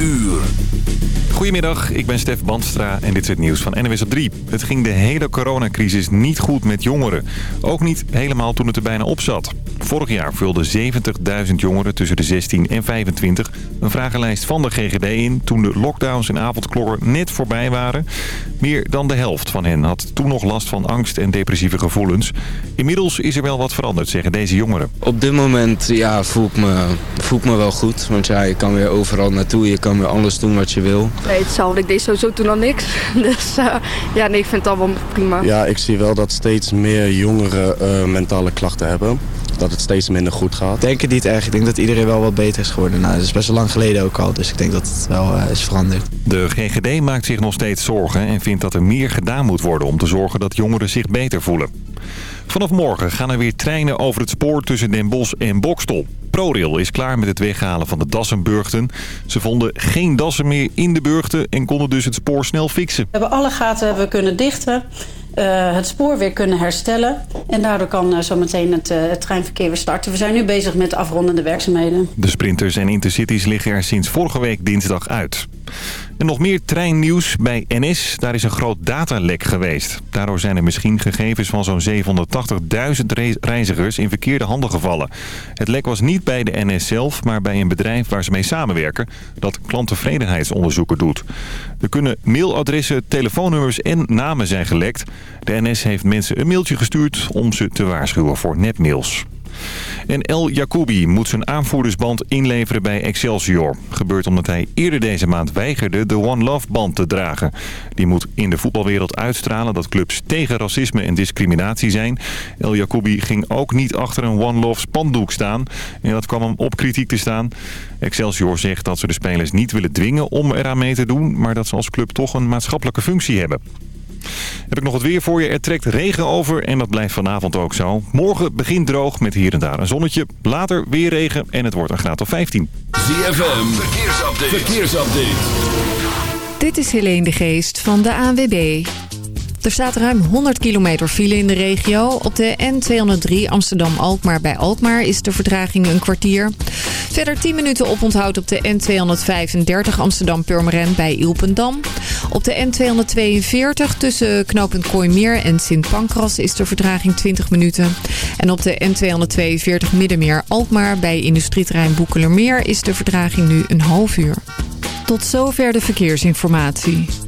uur. Goedemiddag, ik ben Stef Bandstra en dit is het nieuws van NWS op 3. Het ging de hele coronacrisis niet goed met jongeren. Ook niet helemaal toen het er bijna op zat. Vorig jaar vulden 70.000 jongeren tussen de 16 en 25 een vragenlijst van de GGD in... toen de lockdowns en avondklokken net voorbij waren. Meer dan de helft van hen had toen nog last van angst en depressieve gevoelens. Inmiddels is er wel wat veranderd, zeggen deze jongeren. Op dit moment ja, voel, ik me, voel ik me wel goed. Want ja, je kan weer overal naartoe, je kan weer alles doen wat je wil. Nee, hetzelfde. Ik deed sowieso toen al niks. Dus uh, ja, nee, ik vind het allemaal prima. Ja, ik zie wel dat steeds meer jongeren uh, mentale klachten hebben. Dat het steeds minder goed gaat. Ik denk het niet echt. Ik denk dat iedereen wel wat beter is geworden. Nou, dat is best wel lang geleden ook al. Dus ik denk dat het wel uh, is veranderd. De GGD maakt zich nog steeds zorgen en vindt dat er meer gedaan moet worden... om te zorgen dat jongeren zich beter voelen. Vanaf morgen gaan er weer treinen over het spoor tussen Den Bosch en Bokstel. ProRail is klaar met het weghalen van de dassenburgten. Ze vonden geen dassen meer in de burgten en konden dus het spoor snel fixen. We hebben alle gaten hebben kunnen dichten. Uh, het spoor weer kunnen herstellen. En daardoor kan uh, zometeen het, uh, het treinverkeer weer starten. We zijn nu bezig met afrondende werkzaamheden. De sprinters en intercities liggen er sinds vorige week dinsdag uit. En nog meer treinnieuws bij NS. Daar is een groot datalek geweest. Daardoor zijn er misschien gegevens van zo'n 780.000 reizigers in verkeerde handen gevallen. Het lek was niet bij de NS zelf, maar bij een bedrijf waar ze mee samenwerken... dat klanttevredenheidsonderzoeken doet. Er kunnen mailadressen, telefoonnummers en namen zijn gelekt. De NS heeft mensen een mailtje gestuurd om ze te waarschuwen voor nepmails. En El Jacoubi moet zijn aanvoerdersband inleveren bij Excelsior. Gebeurt omdat hij eerder deze maand weigerde de One Love band te dragen. Die moet in de voetbalwereld uitstralen dat clubs tegen racisme en discriminatie zijn. El Jacoubi ging ook niet achter een One Love spandoek staan. En dat kwam hem op kritiek te staan. Excelsior zegt dat ze de spelers niet willen dwingen om eraan mee te doen... maar dat ze als club toch een maatschappelijke functie hebben. Heb ik nog het weer voor je. Er trekt regen over en dat blijft vanavond ook zo. Morgen begint droog met hier en daar een zonnetje. Later weer regen en het wordt een graad of 15. ZFM, verkeersupdate. verkeersupdate. Dit is Helene de Geest van de ANWB. Er staat ruim 100 kilometer file in de regio. Op de N203 Amsterdam-Alkmaar bij Alkmaar is de vertraging een kwartier. Verder 10 minuten oponthoud op de N235 Amsterdam-Purmerend bij Ilpendam. Op de N242 tussen knooppunt Kooimeer en Sint Pancras is de vertraging 20 minuten. En op de N242 Middenmeer-Alkmaar bij industrieterrein Boekelermeer is de vertraging nu een half uur. Tot zover de verkeersinformatie.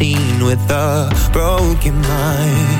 18 with a broken mind.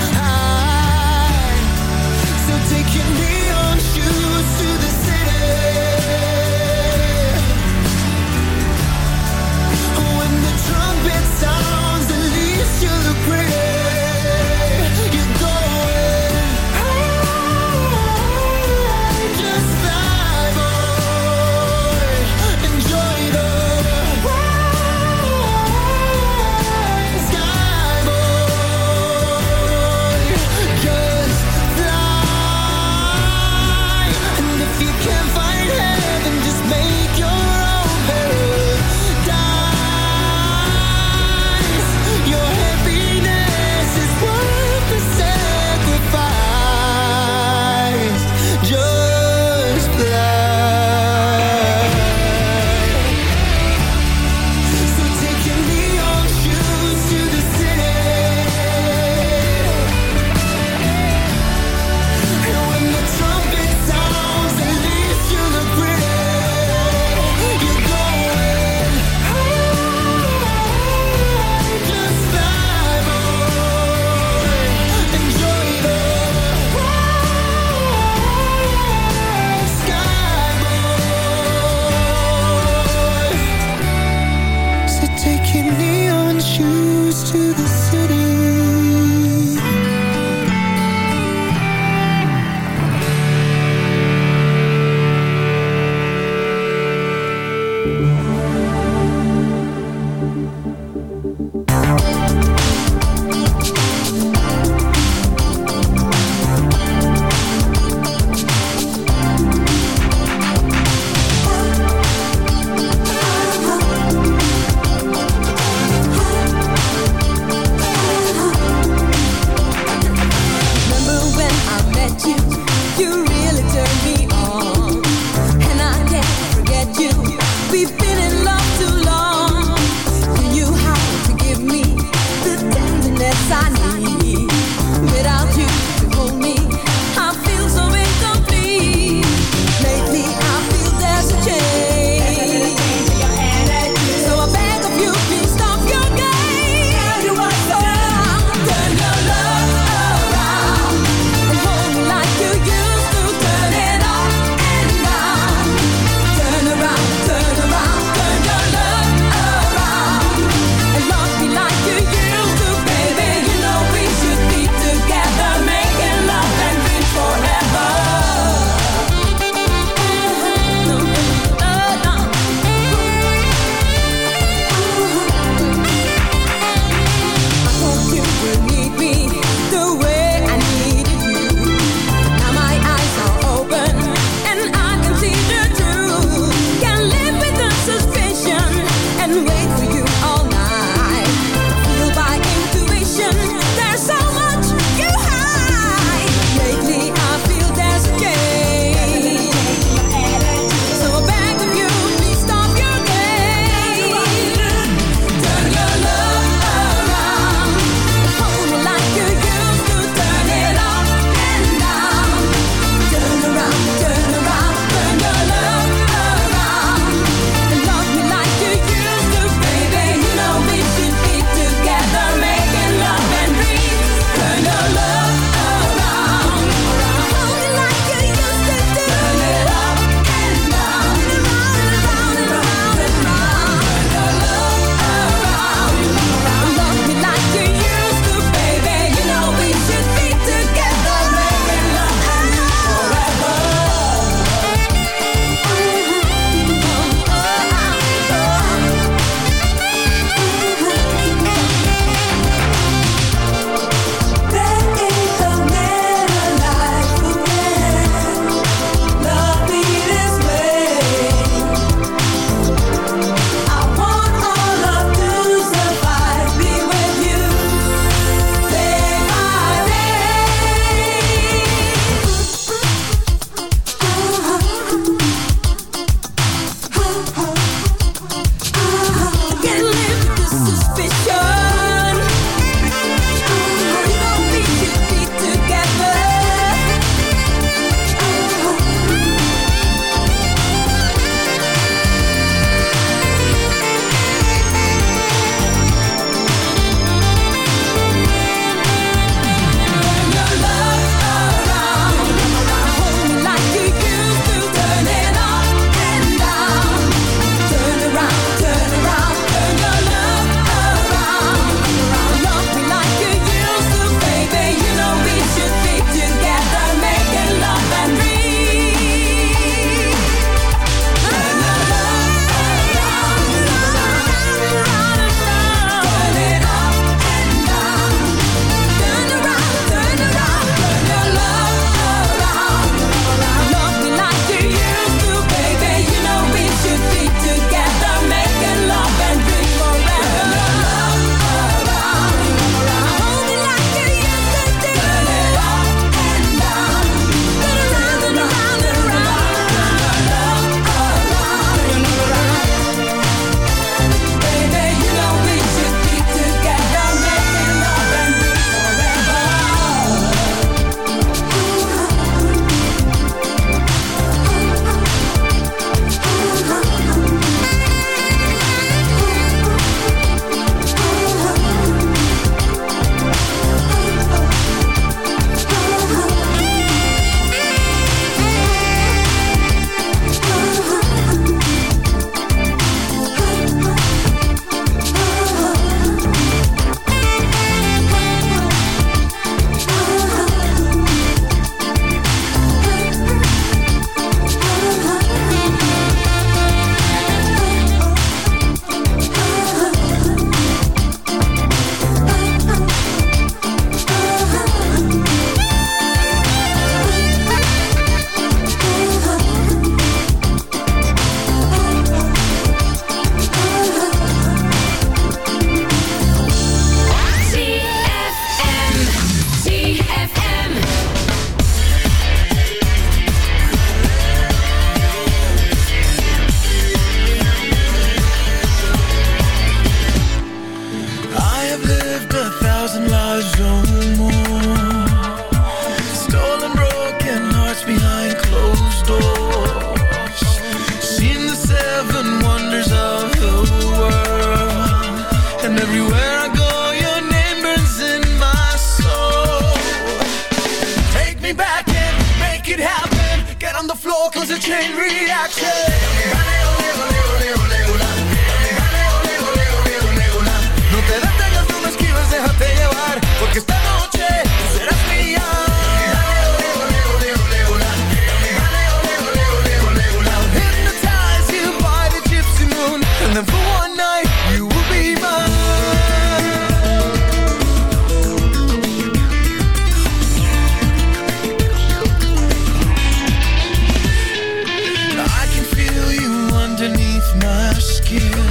you.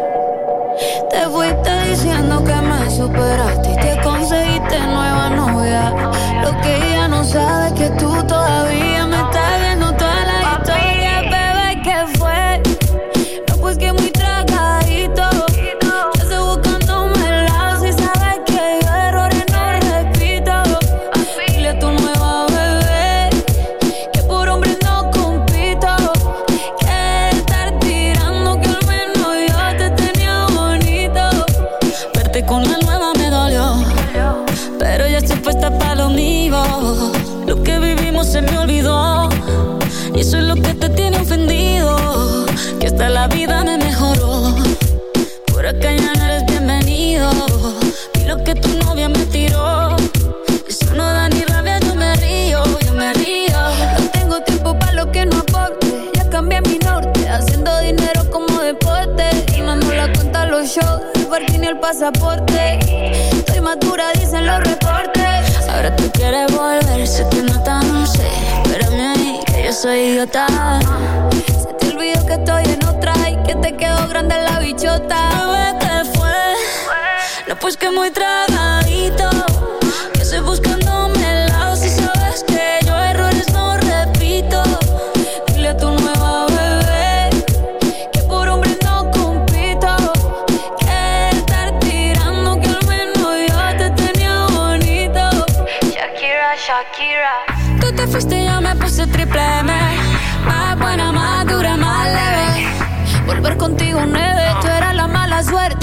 El pasaporte. Estoy madura, dicen los reportes. Ahora tú quieres volver, se te nota, no sé. Espérame ahí, que yo soy idiota. Se te olvidó que estoy en otra y que te quedó grande la bichota. Bebé, ¿qué fue? No, pues que muy tragadito. Que estoy buscándome el lado si sabes que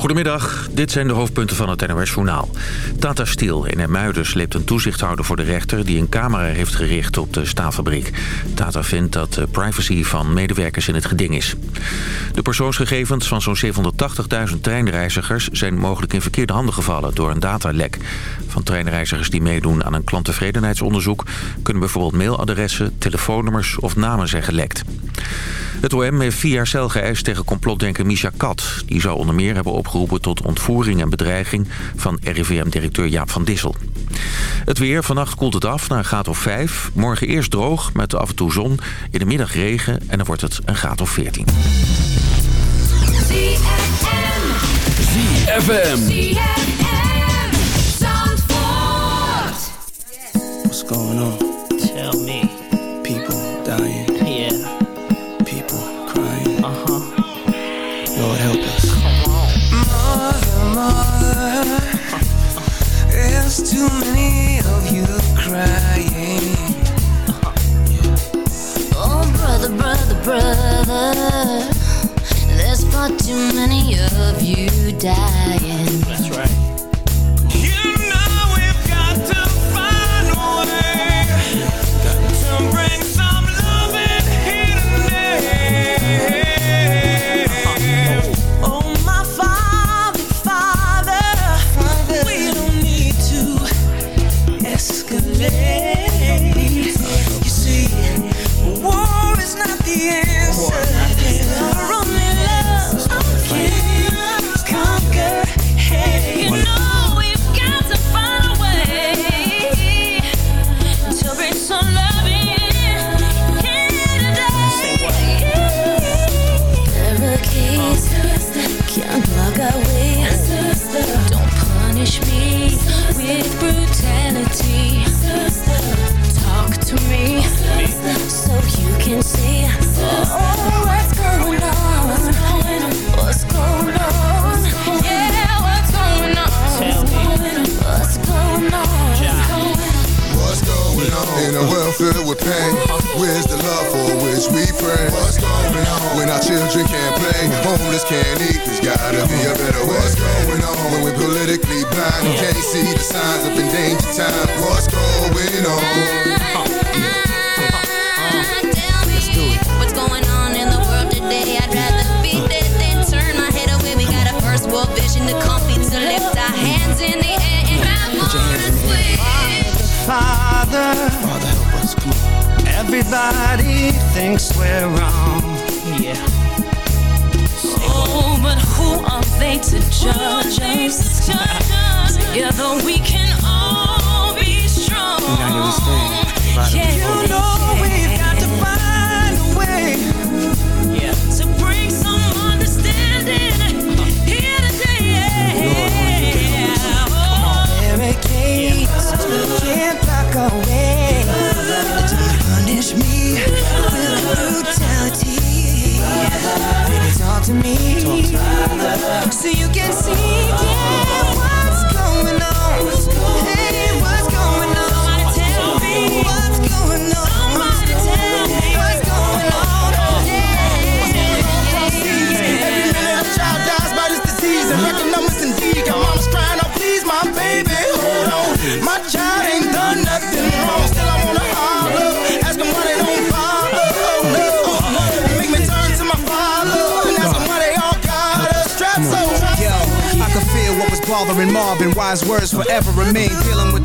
Goedemiddag, dit zijn de hoofdpunten van het NOS-journaal. Tata Steel in Ermuiden sleept een toezichthouder voor de rechter... die een camera heeft gericht op de staalfabriek. Tata vindt dat de privacy van medewerkers in het geding is. De persoonsgegevens van zo'n 780.000 treinreizigers... zijn mogelijk in verkeerde handen gevallen door een datalek. Van treinreizigers die meedoen aan een klanttevredenheidsonderzoek... kunnen bijvoorbeeld mailadressen, telefoonnummers of namen zijn gelekt. Het OM heeft vier jaar cel geëist tegen complotdenker Misha Kat. Die zou onder meer hebben opgeroepen tot ontvoering en bedreiging... van RIVM-directeur Jaap van Dissel. Het weer, vannacht koelt het af naar een graad of 5. Morgen eerst droog, met af en toe zon. In de middag regen en dan wordt het een graad of 14. ZFM. What's going on? Too many of you crying. Oh, brother, brother, brother. There's far too many of you dying. Wise words forever remain. Dealing with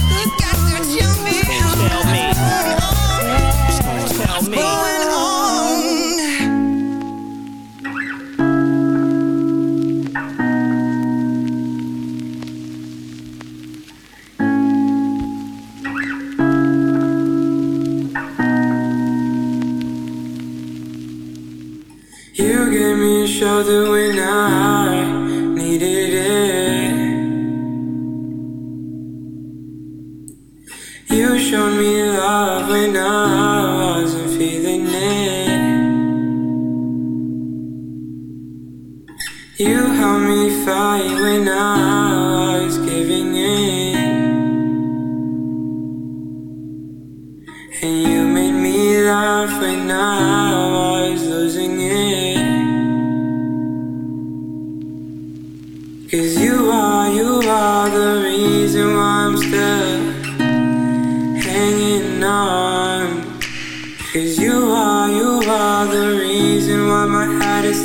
when I wasn't feeling it. You helped me fight when I was giving in. And you made me laugh when I was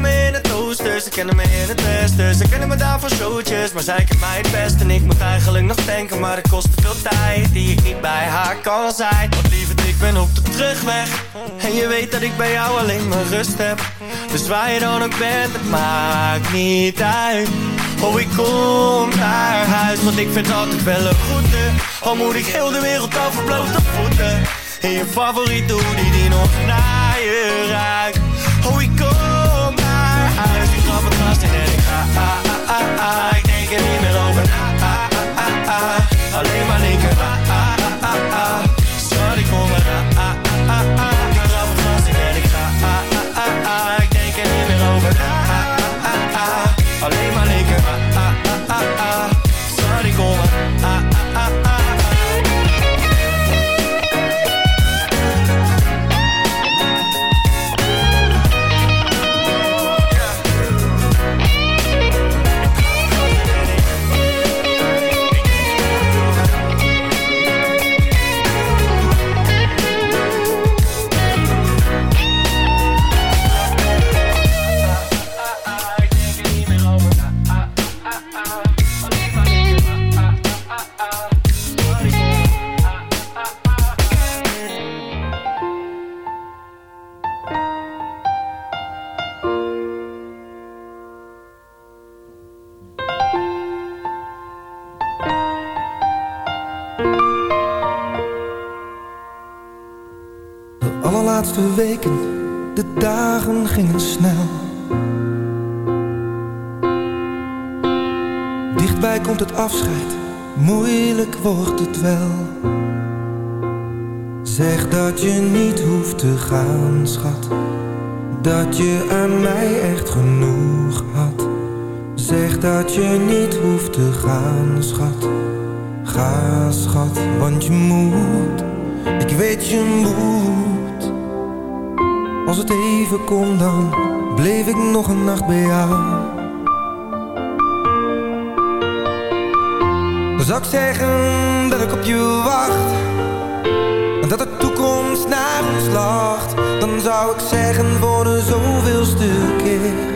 kennen me in het oosten, ze kennen me in het westen. Ze kennen me daar van showtjes, maar zij kent mij het best. En ik moet eigenlijk nog denken, maar het kost te veel tijd Die ik niet bij haar kan zijn. Want lieverd, ik ben op de terugweg. En je weet dat ik bij jou alleen maar rust heb. Dus waar je dan ook bent, het maakt niet uit. Oh, ik kom naar huis, want ik vind altijd wel een goede Al moet ik heel de wereld over blote voeten. In je favoriete hoodie die nog naar je Oh, ik je niet hoeft te gaan, schat. Ga, schat, want je moet. Ik weet je moet. Als het even kon, dan bleef ik nog een nacht bij jou. Dan zou ik zeggen dat ik op je wacht. En dat de toekomst naar ons lacht. Dan zou ik zeggen voor de zoveelste keer.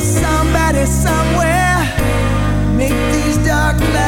Somebody somewhere, make these dark clouds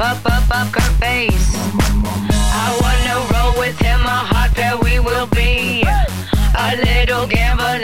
up, up, up her face. I wanna roll with him, a hot pair we will be. A little gambling.